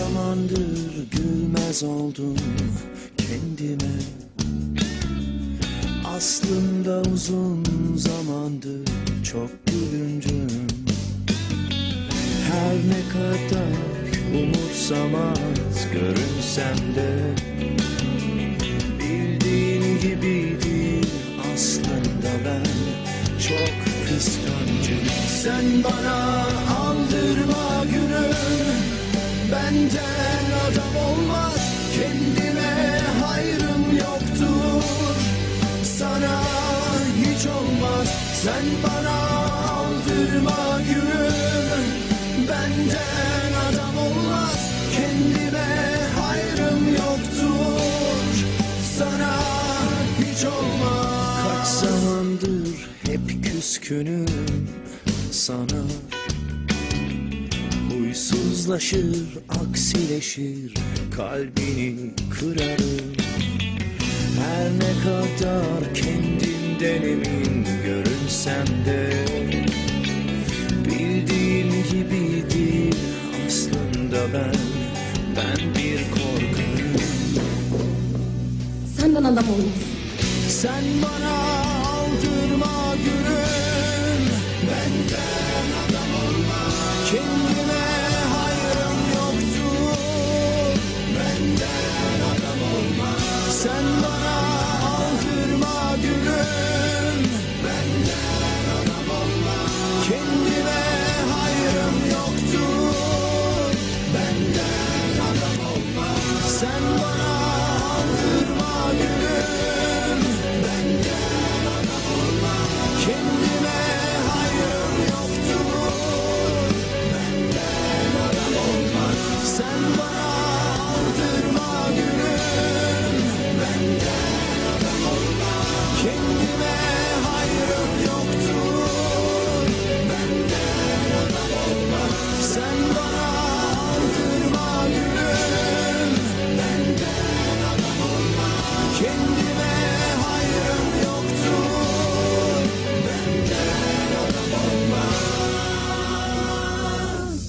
zamandır gülmez oldum kendime. Aslında uzun zamandır çok gülüncüm Her ne kadar umursamaz görünsem de Bildiğin gibi değil aslında ben. Çok kıskancım. Sen bana Benden adam olmaz Kendime hayrım yoktur. Sana hiç olmaz Sen bana aldırma gülüm. Benden adam olmaz Kendime hayrım yoktur. Sana hiç olmaz. Kaç zamandır hep küskünüm sana Huysuzlaşır, aksileşir, kalbini kırarım Her ne kadar kendimden emin görünsem de Bildiğim gibi değil aslında ben, ben bir korkarım Senden adam olmaz. Sen bana aldırma gülüm olmaz